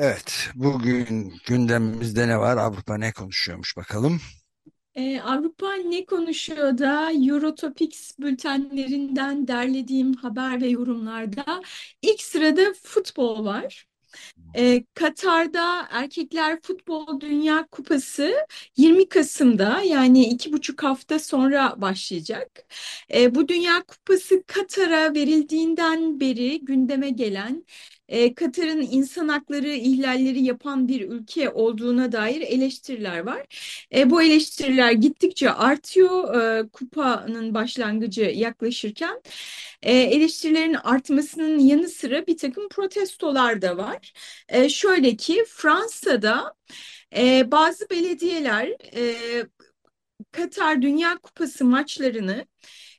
Evet, bugün gündemimizde ne var? Avrupa ne konuşuyormuş bakalım. Ee, Avrupa ne konuşuyor da Eurotopics bültenlerinden derlediğim haber ve yorumlarda ilk sırada futbol var. Ee, Katar'da Erkekler Futbol Dünya Kupası 20 Kasım'da yani iki buçuk hafta sonra başlayacak. Ee, bu Dünya Kupası Katar'a verildiğinden beri gündeme gelen e, Katar'ın insan hakları ihlalleri yapan bir ülke olduğuna dair eleştiriler var. E, bu eleştiriler gittikçe artıyor e, kupanın başlangıcı yaklaşırken. E, eleştirilerin artmasının yanı sıra bir takım protestolar da var. E, şöyle ki Fransa'da e, bazı belediyeler e, Katar Dünya Kupası maçlarını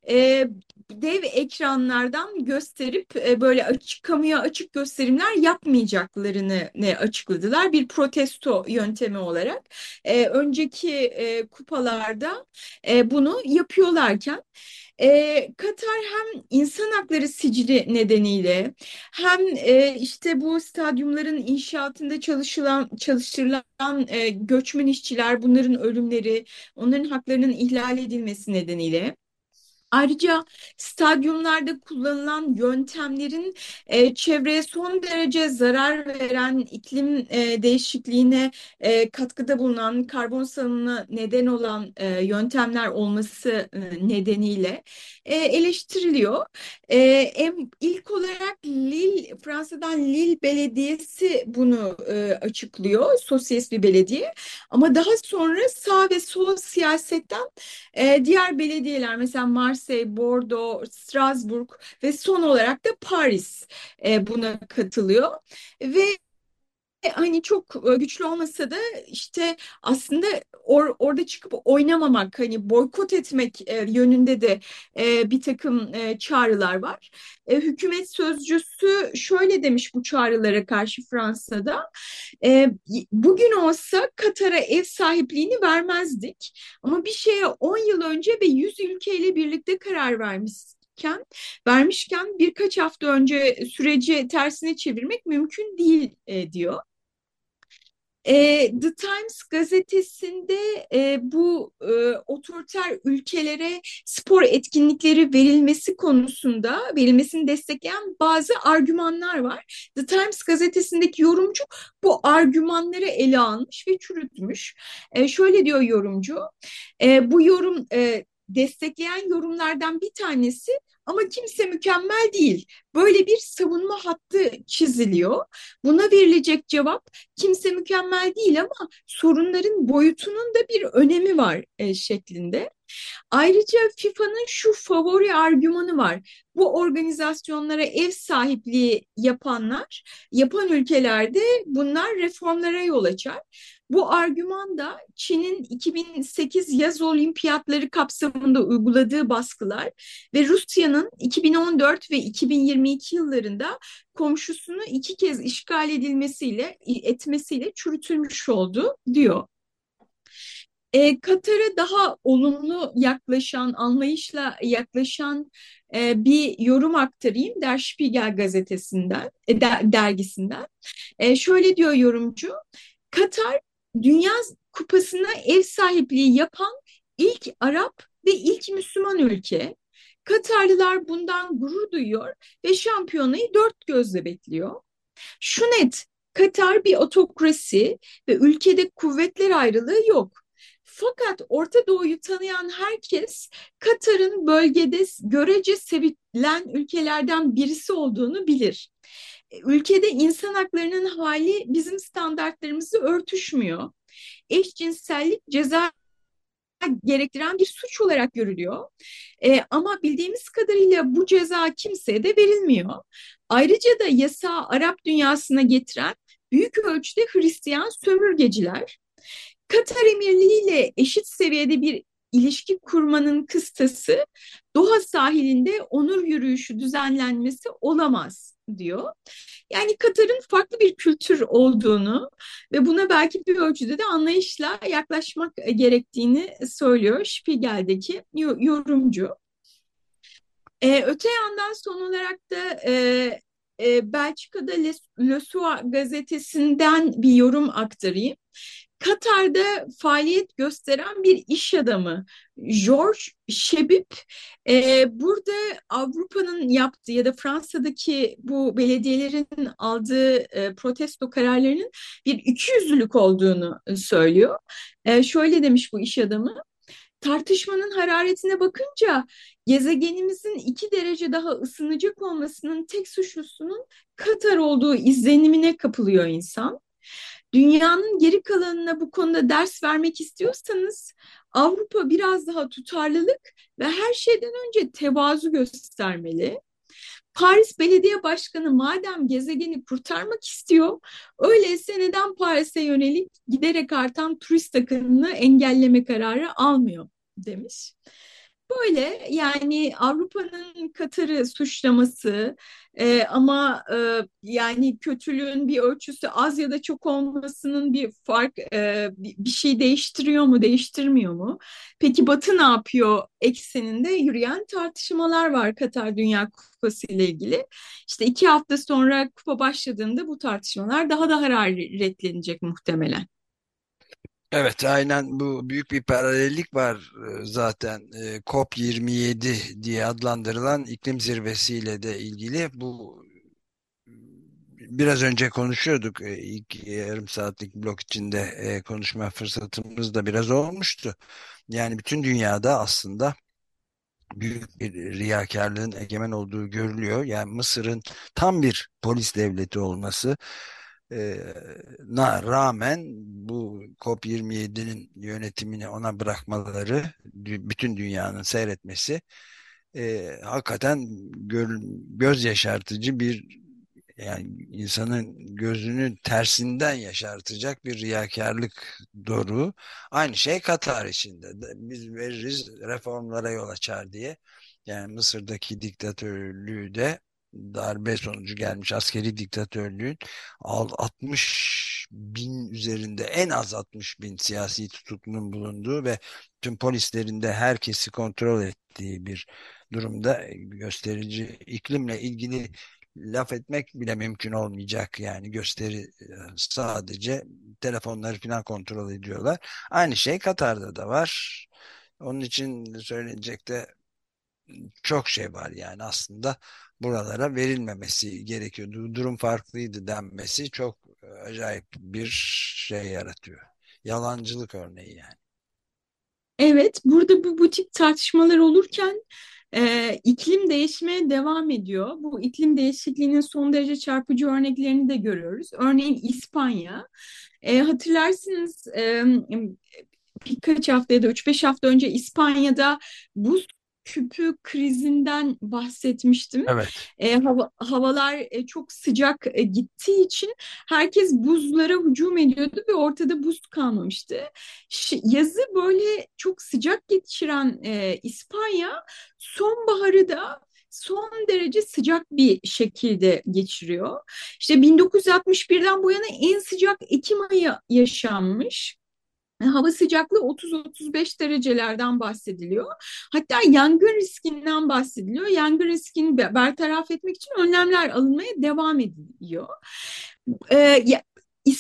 e, dev ekranlardan gösterip e, böyle açık kamuya açık gösterimler yapmayacaklarını ne açıkladılar bir protesto yöntemi olarak. E, önceki e, kupalarda e, bunu yapıyorlarken e, Katar hem insan hakları sicili nedeniyle hem e, işte bu stadyumların inşaatında çalışılan çalıştırılan e, göçmen işçiler bunların ölümleri, onların haklarının ihlal edilmesi nedeniyle Ayrıca stadyumlarda kullanılan yöntemlerin e, çevreye son derece zarar veren iklim e, değişikliğine e, katkıda bulunan karbon salınımına neden olan e, yöntemler olması e, nedeniyle e, eleştiriliyor. E, em, ilk olarak Lille, Fransa'dan Lille Belediyesi bunu e, açıklıyor, sosyalist bir belediye. Ama daha sonra sağ ve sol siyasetten e, diğer belediyeler mesela Mars Marseille, Bordeaux, Strasbourg ve son olarak da Paris e, buna katılıyor. Ve hani çok e, güçlü olmasa da işte aslında or, orada çıkıp oynamamak hani boykot etmek e, yönünde de e, bir takım e, çağrılar var. E, hükümet sözcüsü şöyle demiş bu çağrılara karşı Fransa'da e, bugün olsa Katar'a ev sahipliğini vermezdik ama bir şeye 10 yıl önce ve 100 ülkeyle birlikte karar vermiş vermişken birkaç hafta önce süreci tersine çevirmek mümkün değil e, diyor. E, The Times gazetesinde e, bu e, otoriter ülkelere spor etkinlikleri verilmesi konusunda verilmesini destekleyen bazı argümanlar var. The Times gazetesindeki yorumcu bu argümanları ele almış ve çürütmüş. E, şöyle diyor yorumcu, e, bu yorum e, destekleyen yorumlardan bir tanesi ama kimse mükemmel değil. Böyle bir savunma hattı çiziliyor. Buna verilecek cevap kimse mükemmel değil ama sorunların boyutunun da bir önemi var e, şeklinde. Ayrıca FIFA'nın şu favori argümanı var. Bu organizasyonlara ev sahipliği yapanlar, yapan ülkelerde bunlar reformlara yol açar. Bu argüman da Çin'in 2008 yaz olimpiyatları kapsamında uyguladığı baskılar ve Rusya'nın 2014 ve 2022 yıllarında komşusunu iki kez işgal edilmesiyle etmesiyle çürütülmüş oldu diyor. E, Katar'a daha olumlu yaklaşan, anlayışla yaklaşan e, bir yorum aktarayım Der Spiegel gazetesinden, e, der, dergisinden. E, şöyle diyor yorumcu, Katar Dünya Kupası'na ev sahipliği yapan ilk Arap ve ilk Müslüman ülke. Katarlılar bundan gurur duyuyor ve şampiyonayı dört gözle bekliyor. Şu net, Katar bir otokrasi ve ülkede kuvvetler ayrılığı yok. Fakat Orta Doğu'yu tanıyan herkes Katar'ın bölgede görece sevilen ülkelerden birisi olduğunu bilir. Ülkede insan haklarının hali bizim standartlarımızı örtüşmüyor. Eşcinsellik ceza gerektiren bir suç olarak görülüyor. E, ama bildiğimiz kadarıyla bu ceza kimseye de verilmiyor. Ayrıca da yasağı Arap dünyasına getiren büyük ölçüde Hristiyan sömürgeciler. Katar Emirliği ile eşit seviyede bir ilişki kurmanın kıstası Doha sahilinde onur yürüyüşü düzenlenmesi olamaz diyor. Yani Katar'ın farklı bir kültür olduğunu ve buna belki bir ölçüde de anlayışla yaklaşmak gerektiğini söylüyor Spiegel'deki yorumcu. Ee, öte yandan son olarak da e, e, Belçika'da Le, Le Soir gazetesinden bir yorum aktarayım. Katar'da faaliyet gösteren bir iş adamı George Şebip e, burada Avrupa'nın yaptığı ya da Fransa'daki bu belediyelerin aldığı e, protesto kararlarının bir ikiyüzlülük olduğunu söylüyor. E, şöyle demiş bu iş adamı. Tartışmanın hararetine bakınca gezegenimizin iki derece daha ısınacak olmasının tek suçlusunun Katar olduğu izlenimine kapılıyor insan. Dünyanın geri kalanına bu konuda ders vermek istiyorsanız Avrupa biraz daha tutarlılık ve her şeyden önce tevazu göstermeli. Paris Belediye Başkanı madem gezegeni kurtarmak istiyor, öyleyse neden Paris'e yönelik giderek artan turist akınını engelleme kararı almıyor demiş. Böyle yani Avrupa'nın Katar'ı suçlaması e, ama e, yani kötülüğün bir ölçüsü az ya da çok olmasının bir fark e, bir şey değiştiriyor mu değiştirmiyor mu? Peki Batı ne yapıyor ekseninde yürüyen tartışmalar var Katar Dünya Kupası ile ilgili. İşte iki hafta sonra kupa başladığında bu tartışmalar daha da hararetlenecek muhtemelen. Evet aynen bu büyük bir paralellik var e, zaten e, COP27 diye adlandırılan iklim zirvesiyle de ilgili bu biraz önce konuşuyorduk e, ilk yarım saatlik blok içinde konuşma fırsatımız da biraz olmuştu. Yani bütün dünyada aslında büyük bir riyakarlığın egemen olduğu görülüyor. Yani Mısır'ın tam bir polis devleti olması na rağmen bu COP27'nin yönetimini ona bırakmaları, bütün dünyanın seyretmesi e, hakikaten gö göz yaşartıcı bir yani insanın gözünü tersinden yaşartacak bir riyakarlık doğru. Aynı şey Katar içinde. Biz veririz reformlara yol açar diye. Yani Mısır'daki diktatörlüğü de darbe sonucu gelmiş askeri diktatörlüğün 60 bin üzerinde en az 60 bin siyasi tutuklunun bulunduğu ve tüm polislerin de herkesi kontrol ettiği bir durumda gösterici iklimle ilgili laf etmek bile mümkün olmayacak yani gösteri e, sadece telefonları falan kontrol ediyorlar. Aynı şey Katar'da da var. Onun için söyleyecek de çok şey var yani aslında buralara verilmemesi gerekiyordu. Durum farklıydı denmesi çok e, acayip bir şey yaratıyor. Yalancılık örneği yani. Evet, burada bu, bu tip tartışmalar olurken e, iklim değişmeye devam ediyor. Bu iklim değişikliğinin son derece çarpıcı örneklerini de görüyoruz. Örneğin İspanya. E, hatırlarsınız e, birkaç hafta ya da 3-5 hafta önce İspanya'da buz küpü krizinden bahsetmiştim. Evet. E, hava, havalar e, çok sıcak e, gittiği için herkes buzlara hücum ediyordu ve ortada buz kalmamıştı. Ş yazı böyle çok sıcak geçiren e, İspanya sonbaharı da son derece sıcak bir şekilde geçiriyor. İşte 1961'den bu yana en sıcak Ekim ayı yaşanmış hava sıcaklığı 30-35 derecelerden bahsediliyor. Hatta yangın riskinden bahsediliyor. Yangın riskini bertaraf etmek için önlemler alınmaya devam ediliyor. Ee,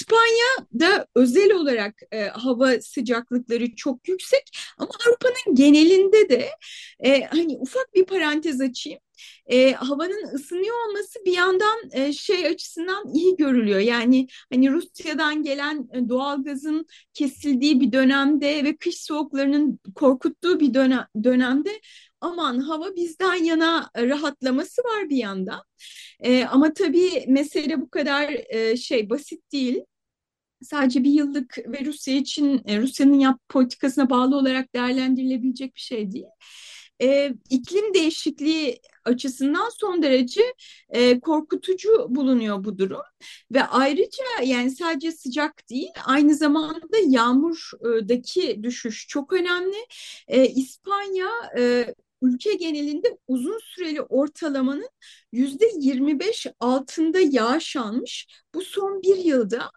İspanya'da özel olarak e, hava sıcaklıkları çok yüksek ama Avrupa'nın genelinde de e, hani ufak bir parantez açayım e, havanın ısınıyor olması bir yandan e, şey açısından iyi görülüyor. Yani hani Rusya'dan gelen e, doğal gazın kesildiği bir dönemde ve kış soğuklarının korkuttuğu bir dönem, dönemde aman hava bizden yana rahatlaması var bir yandan. E, ama tabii mesele bu kadar e, şey basit değil sadece bir yıllık ve Rusya için e, Rusya'nın yap politikasına bağlı olarak değerlendirilebilecek bir şey değil. E, iklim değişikliği açısından son derece e, korkutucu bulunuyor bu durum ve ayrıca yani sadece sıcak değil aynı zamanda yağmurdaki düşüş çok önemli. E, İspanya e, ülke genelinde uzun süreli ortalamanın yüzde 25 altında yağış almış. Bu son bir yılda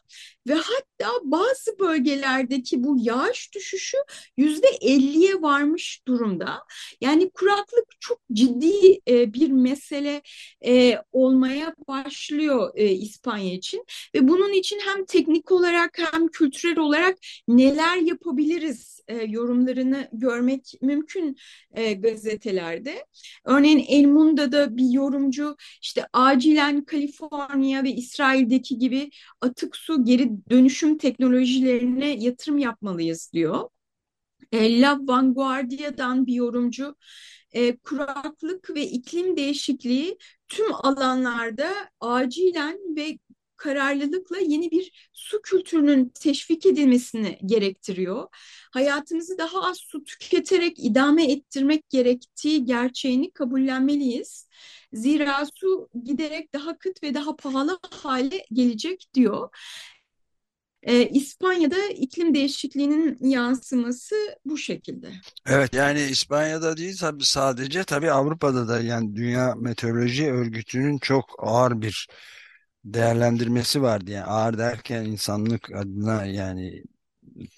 ve hatta bazı bölgelerdeki bu yağış düşüşü yüzde 50'ye varmış durumda. Yani kuraklık çok ciddi e, bir mesele e, olmaya başlıyor e, İspanya için ve bunun için hem teknik olarak hem kültürel olarak neler yapabiliriz yorumlarını görmek mümkün e, gazetelerde. Örneğin El Mundo'da bir yorumcu işte acilen Kaliforniya ve İsrail'deki gibi atık su geri dönüşüm teknolojilerine yatırım yapmalıyız diyor. E, La Vanguardia'dan bir yorumcu e, kuraklık ve iklim değişikliği tüm alanlarda acilen ve kararlılıkla yeni bir su kültürünün teşvik edilmesini gerektiriyor. Hayatımızı daha az su tüketerek idame ettirmek gerektiği gerçeğini kabullenmeliyiz. Zira su giderek daha kıt ve daha pahalı hale gelecek diyor. Ee, İspanya'da iklim değişikliğinin yansıması bu şekilde. Evet yani İspanya'da değil tabii sadece tabii Avrupa'da da yani Dünya Meteoroloji Örgütü'nün çok ağır bir değerlendirmesi vardı. Yani ağır derken insanlık adına yani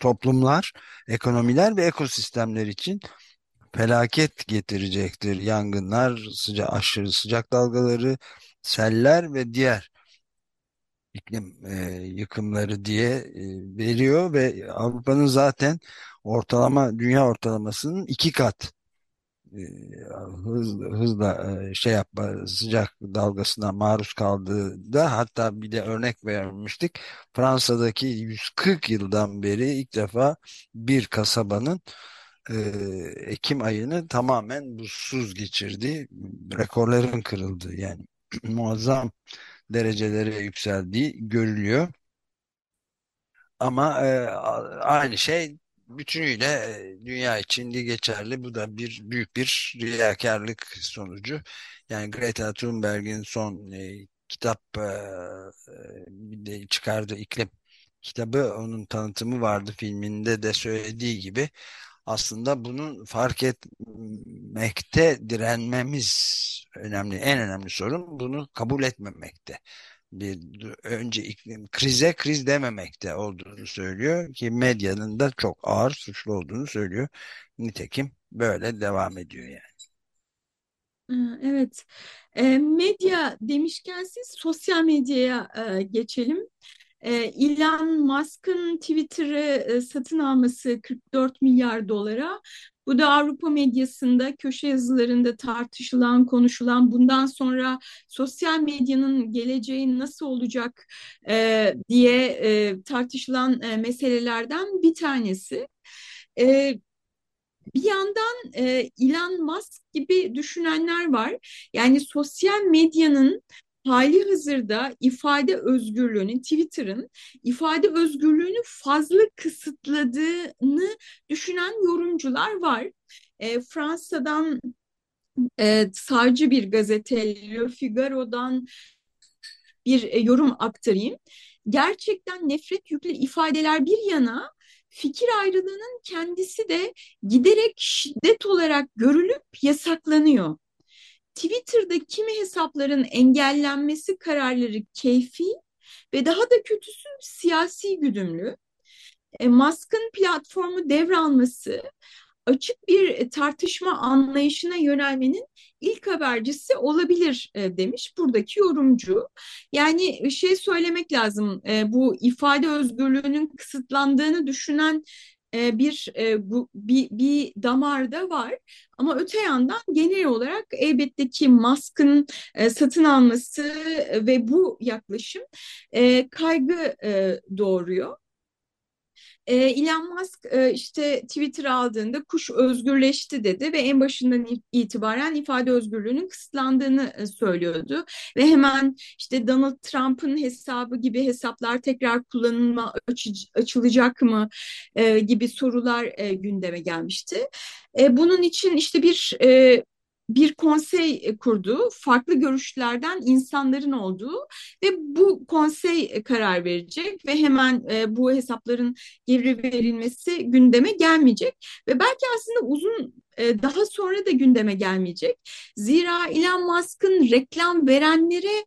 toplumlar, ekonomiler ve ekosistemler için felaket getirecektir. Yangınlar, sıca aşırı sıcak dalgaları, seller ve diğer iklim e, yıkımları diye e, veriyor ve Avrupa'nın zaten ortalama dünya ortalamasının iki kat hızla, hızla e, şey yapma sıcak dalgasına maruz kaldığı da hatta bir de örnek vermiştik. Fransa'daki 140 yıldan beri ilk defa bir kasabanın e, Ekim ayını tamamen buzsuz geçirdi. Rekorların kırıldı yani muazzam derecelere yükseldiği görülüyor. Ama e, aynı şey bütünüyle dünya için de geçerli. Bu da bir büyük bir riyakarlık sonucu. Yani Greta Thunberg'in son e, kitap e, çıkardığı iklim kitabı onun tanıtımı vardı filminde de söylediği gibi aslında bunun fark etmekte direnmemiz önemli en önemli sorun bunu kabul etmemekte bir önce iklim krize kriz dememekte olduğunu söylüyor ki medyanın da çok ağır suçlu olduğunu söylüyor. Nitekim böyle devam ediyor yani. Evet, e, medya demişken siz sosyal medyaya e, geçelim. E, Elon Musk'ın Twitter'ı e, satın alması 44 milyar dolara bu da Avrupa medyasında, köşe yazılarında tartışılan, konuşulan, bundan sonra sosyal medyanın geleceği nasıl olacak e, diye e, tartışılan e, meselelerden bir tanesi. E, bir yandan e, Elon Musk gibi düşünenler var. Yani sosyal medyanın hali hazırda ifade özgürlüğünün, Twitter'ın ifade özgürlüğünü fazla kısıtladığını düşünen yorumcular var. E, Fransa'dan e, sağcı bir gazete Le Figaro'dan bir e, yorum aktarayım. Gerçekten nefret yüklü ifadeler bir yana fikir ayrılığının kendisi de giderek şiddet olarak görülüp yasaklanıyor. Twitter'da kimi hesapların engellenmesi kararları keyfi ve daha da kötüsü siyasi güdümlü. E, Musk'ın platformu devralması açık bir tartışma anlayışına yönelmenin ilk habercisi olabilir e, demiş buradaki yorumcu. Yani şey söylemek lazım e, bu ifade özgürlüğünün kısıtlandığını düşünen e, bir, bir bir damarda var ama öte yandan genel olarak elbette ki Musk'ın satın alması ve bu yaklaşım kaygı doğuruyor. E, Elon Musk e, işte Twitter aldığında kuş özgürleşti dedi ve en başından itibaren ifade özgürlüğünün kısıtlandığını e, söylüyordu. Ve hemen işte Donald Trump'ın hesabı gibi hesaplar tekrar kullanılma aç, açılacak mı e, gibi sorular e, gündeme gelmişti. E, bunun için işte bir e, bir konsey e, kurdu. Farklı görüşlerden insanların olduğu ve bu konsey e, karar verecek ve hemen e, bu hesapların geri verilmesi gündeme gelmeyecek ve belki aslında uzun daha sonra da gündeme gelmeyecek. Zira Elon Musk'ın reklam verenlere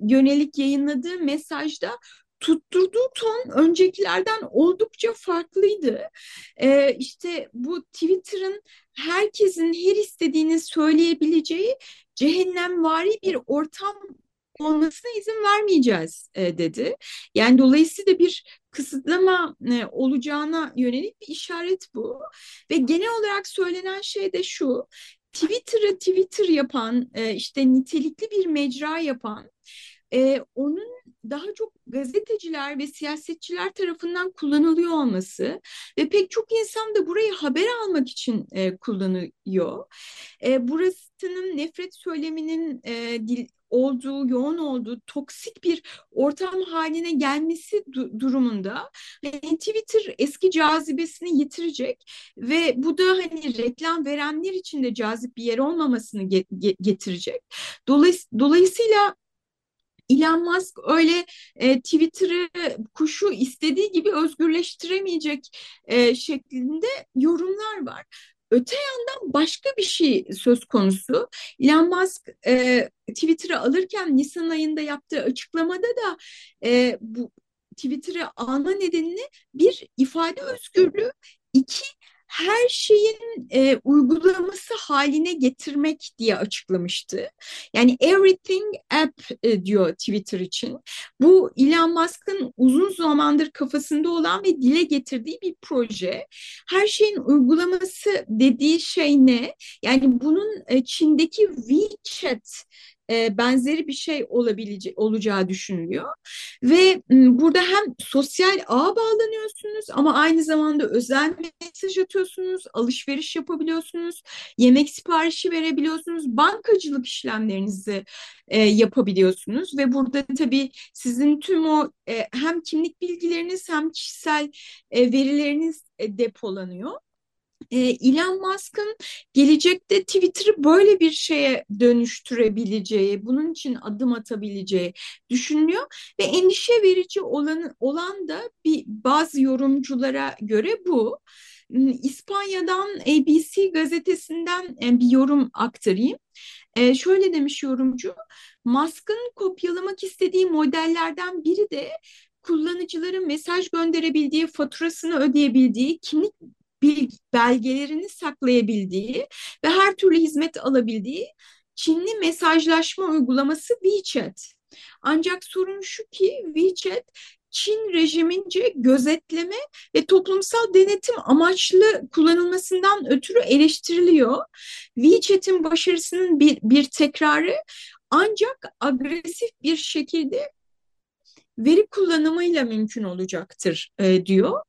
yönelik yayınladığı mesajda tutturduğu ton öncekilerden oldukça farklıydı. Ee, işte bu Twitter'ın herkesin her istediğini söyleyebileceği cehennemvari bir ortam olmasına izin vermeyeceğiz e, dedi. Yani dolayısıyla bir kısıtlama e, olacağına yönelik bir işaret bu. Ve genel olarak söylenen şey de şu. Twitter'ı Twitter yapan, e, işte nitelikli bir mecra yapan, e, onun daha çok gazeteciler ve siyasetçiler tarafından kullanılıyor olması ve pek çok insan da burayı haber almak için e, kullanıyor. E, burasının nefret söyleminin e, dil, olduğu, yoğun olduğu toksik bir ortam haline gelmesi du durumunda hani Twitter eski cazibesini yitirecek ve bu da hani reklam verenler için de cazip bir yer olmamasını ge getirecek. Dolayısıyla Elon Musk öyle e, Twitter'ı kuşu istediği gibi özgürleştiremeyecek e, şeklinde yorumlar var. Öte yandan başka bir şey söz konusu. Elon Musk e, Twitter'ı alırken Nisan ayında yaptığı açıklamada da e, bu Twitter'ı alma nedenini bir ifade özgürlüğü, iki her şeyin e, uygulaması haline getirmek diye açıklamıştı. Yani everything app e, diyor Twitter için. Bu Elon Musk'ın uzun zamandır kafasında olan ve dile getirdiği bir proje. Her şeyin uygulaması dediği şey ne? Yani bunun e, Çin'deki WeChat e, benzeri bir şey olabilecek olacağı düşünülüyor. Ve burada hem sosyal ağ bağlanıyorsunuz ama aynı zamanda özel mesaj atıyorsunuz, alışveriş yapabiliyorsunuz, yemek siparişi verebiliyorsunuz, bankacılık işlemlerinizi e, yapabiliyorsunuz ve burada tabii sizin tüm o e, hem kimlik bilgileriniz hem kişisel e, verileriniz e, depolanıyor e, Elon Musk'ın gelecekte Twitter'ı böyle bir şeye dönüştürebileceği, bunun için adım atabileceği düşünülüyor ve endişe verici olan, olan da bir bazı yorumculara göre bu. Hmm, İspanya'dan ABC gazetesinden e, bir yorum aktarayım. E, şöyle demiş yorumcu, Musk'ın kopyalamak istediği modellerden biri de kullanıcıların mesaj gönderebildiği, faturasını ödeyebildiği, kimlik belgelerini saklayabildiği ve her türlü hizmet alabildiği Çinli mesajlaşma uygulaması WeChat. Ancak sorun şu ki WeChat Çin rejimince gözetleme ve toplumsal denetim amaçlı kullanılmasından ötürü eleştiriliyor. WeChat'in başarısının bir, bir tekrarı ancak agresif bir şekilde veri kullanımıyla mümkün olacaktır e, diyor.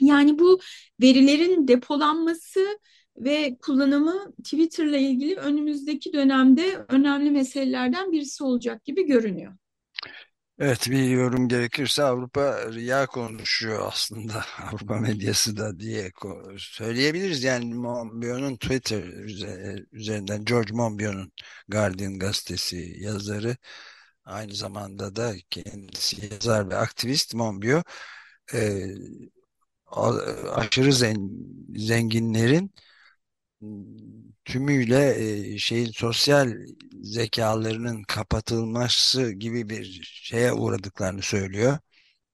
Yani bu verilerin depolanması ve kullanımı Twitter'la ilgili önümüzdeki dönemde önemli meselelerden birisi olacak gibi görünüyor. Evet bir yorum gerekirse Avrupa riya konuşuyor aslında Avrupa medyası da diye söyleyebiliriz. Yani Monbiot'un Twitter üzerinden George Monbiot'un Guardian gazetesi yazarı aynı zamanda da kendisi yazar ve aktivist Monbiot e, aşırı zenginlerin tümüyle e, şeyin sosyal zekalarının kapatılması gibi bir şeye uğradıklarını söylüyor.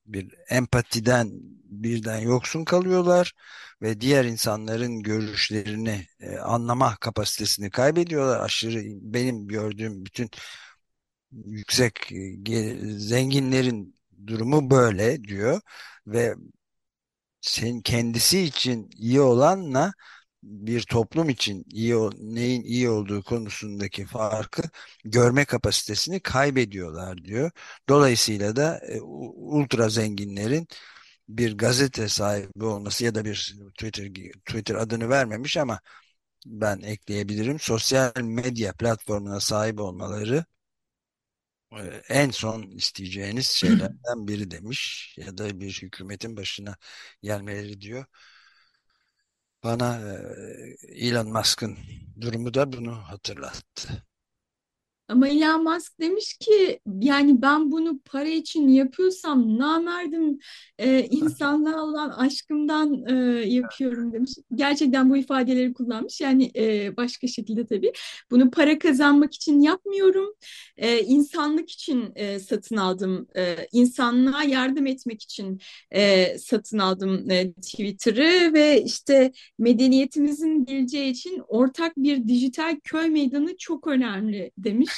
bir empatiden birden yoksun kalıyorlar ve diğer insanların görüşlerini e, anlama kapasitesini kaybediyorlar. Aşırı benim gördüğüm bütün yüksek e, zenginlerin durumu böyle diyor ve sen kendisi için iyi olanla bir toplum için iyi neyin iyi olduğu konusundaki farkı görme kapasitesini kaybediyorlar diyor. Dolayısıyla da e, ultra zenginlerin bir gazete sahibi olması ya da bir Twitter Twitter adını vermemiş ama ben ekleyebilirim. Sosyal medya platformuna sahip olmaları en son isteyeceğiniz şeylerden biri demiş ya da bir hükümetin başına gelmeleri diyor. Bana Elon Musk'ın durumu da bunu hatırlattı. Ama Elon Musk demiş ki yani ben bunu para için yapıyorsam namerdim e, insanlığa olan aşkımdan e, yapıyorum demiş. Gerçekten bu ifadeleri kullanmış. Yani e, başka şekilde tabii. Bunu para kazanmak için yapmıyorum. E, insanlık için e, satın aldım. E, insanlığa yardım etmek için e, satın aldım e, Twitter'ı ve işte medeniyetimizin geleceği için ortak bir dijital köy meydanı çok önemli demiş.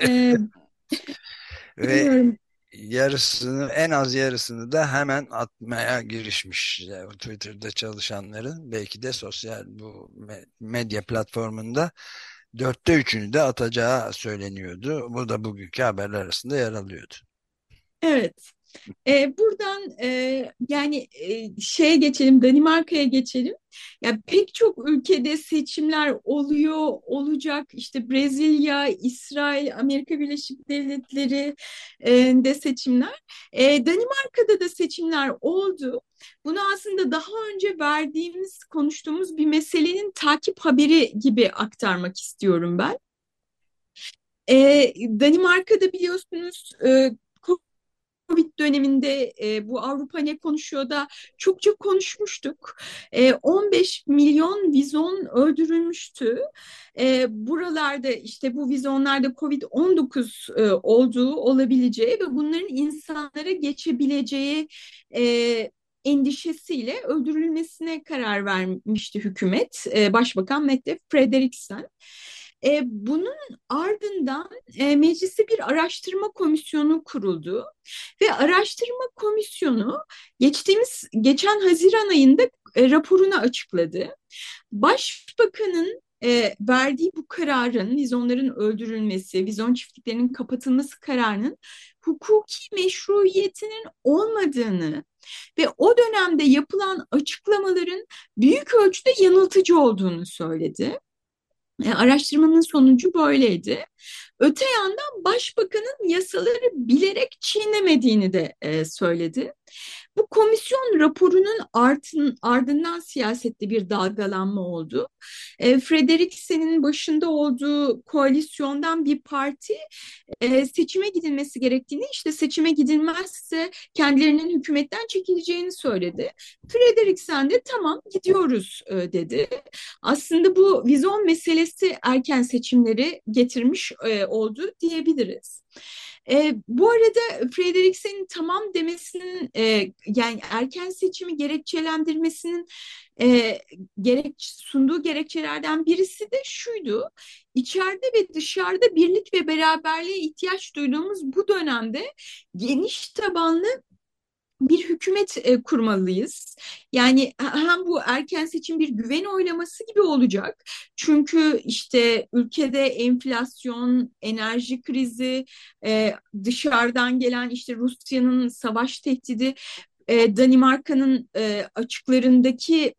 Ee, Ve yarısını en az yarısını da hemen atmaya girişmiş yani Twitter'da çalışanların belki de sosyal bu medya platformunda dörtte üçünü de atacağı söyleniyordu. Bu da bugünkü haberler arasında yer alıyordu. Evet. E, buradan e, yani e, şeye geçelim, Danimarka'ya geçelim. Ya pek çok ülkede seçimler oluyor, olacak. İşte Brezilya, İsrail, Amerika Birleşik Devletleri e, de seçimler. E, Danimarka'da da seçimler oldu. Bunu aslında daha önce verdiğimiz, konuştuğumuz bir meselenin takip haberi gibi aktarmak istiyorum ben. E, Danimarka'da biliyorsunuz e, Covid döneminde e, bu Avrupa ne konuşuyor da çokça konuşmuştuk. E, 15 milyon vizon öldürülmüştü. E, buralarda işte bu vizonlarda Covid-19 e, olduğu olabileceği ve bunların insanlara geçebileceği e, endişesiyle öldürülmesine karar vermişti hükümet. E, Başbakan Mette Frederiksen. E, bunun ardından e, mecliste bir araştırma komisyonu kuruldu ve araştırma komisyonu geçtiğimiz geçen Haziran ayında e, raporunu açıkladı. Başbakanın e, verdiği bu kararın, vizonların öldürülmesi, vizon çiftliklerinin kapatılması kararının hukuki meşruiyetinin olmadığını ve o dönemde yapılan açıklamaların büyük ölçüde yanıltıcı olduğunu söyledi. E, araştırmanın sonucu böyleydi. Öte yandan başbakanın yasaları bilerek çiğnemediğini de e, söyledi. Bu komisyon raporunun artın, ardından siyasette bir dalgalanma oldu. E, Frederiksen'in başında olduğu koalisyondan bir parti e, seçime gidilmesi gerektiğini, işte seçime gidilmezse kendilerinin hükümetten çekileceğini söyledi. Frederiksen de tamam gidiyoruz e, dedi. Aslında bu vizyon meselesi erken seçimleri getirmiş e, oldu diyebiliriz. E, bu arada Frederiksen'in tamam demesinin e, yani erken seçimi gerekçelendirmesinin e, gerek sunduğu gerekçelerden birisi de şuydu. İçeride ve dışarıda birlik ve beraberliğe ihtiyaç duyduğumuz bu dönemde geniş tabanlı bir hükümet e, kurmalıyız. Yani hem bu erken seçim bir güven oylaması gibi olacak. Çünkü işte ülkede enflasyon, enerji krizi, e, dışarıdan gelen işte Rusya'nın savaş tehdidi e, Danimarka'nın açıklarındaki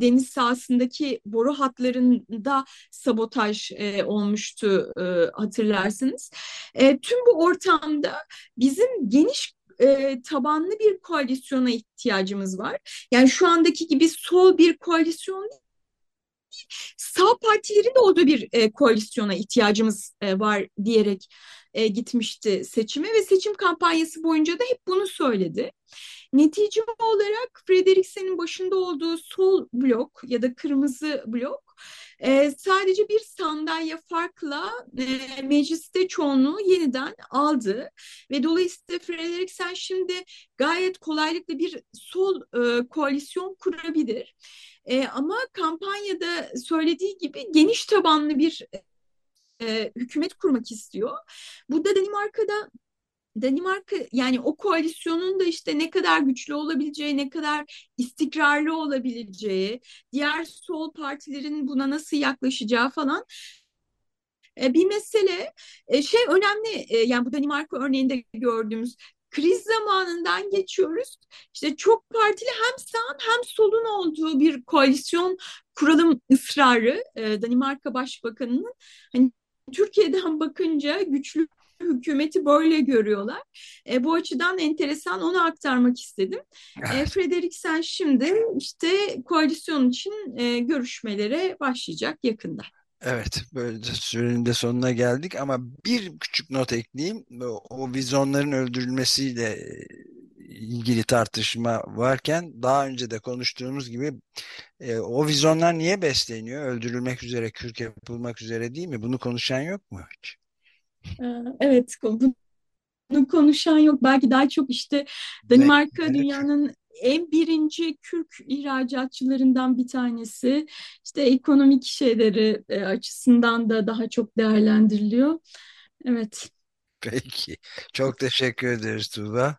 deniz sahasındaki boru hatlarında sabotaj olmuştu hatırlarsınız. Tüm bu ortamda bizim geniş e, tabanlı bir koalisyona ihtiyacımız var. Yani şu andaki gibi sol bir koalisyon değil, sağ partilerin de olduğu bir e, koalisyona ihtiyacımız e, var diyerek e, gitmişti seçime ve seçim kampanyası boyunca da hep bunu söyledi. Netice olarak Frederiksen'in başında olduğu sol blok ya da kırmızı blok E, sadece bir sandalye farkla e, mecliste çoğunluğu yeniden aldı ve dolayısıyla Frederiksen şimdi gayet kolaylıkla bir sol e, koalisyon kurabilir. E, ama kampanyada söylediği gibi geniş tabanlı bir e, hükümet kurmak istiyor. Burada Danimarka'da Danimarka yani o koalisyonun da işte ne kadar güçlü olabileceği, ne kadar istikrarlı olabileceği, diğer sol partilerin buna nasıl yaklaşacağı falan e, bir mesele. E, şey önemli e, yani bu Danimarka örneğinde gördüğümüz kriz zamanından geçiyoruz. İşte çok partili hem sağın hem solun olduğu bir koalisyon kuralım ısrarı Danimarka Başbakanı'nın hani Türkiye'den bakınca güçlü hükümeti böyle görüyorlar. E, bu açıdan enteresan onu aktarmak istedim. E, Frederiksen şimdi işte koalisyon için e, görüşmelere başlayacak yakında. Evet, böyle sürenin de sonuna geldik ama bir küçük not ekleyeyim. O, o vizyonların öldürülmesiyle ilgili tartışma varken daha önce de konuştuğumuz gibi e, o vizyonlar niye besleniyor? Öldürülmek üzere, kürk yapılmak üzere değil mi? Bunu konuşan yok mu hiç? Ee, evet, bunu konuşan yok. Belki daha çok işte Danimarka ne, dünyanın en birinci kürk ihracatçılarından bir tanesi. İşte ekonomik şeyleri e, açısından da daha çok değerlendiriliyor. Evet. Peki. Çok teşekkür ederiz Tuğba.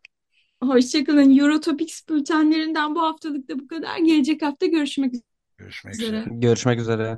Hoşçakalın. Eurotopics bültenlerinden bu haftalık da bu kadar. Gelecek hafta görüşmek üzere. Görüşmek üzere. Görüşmek üzere.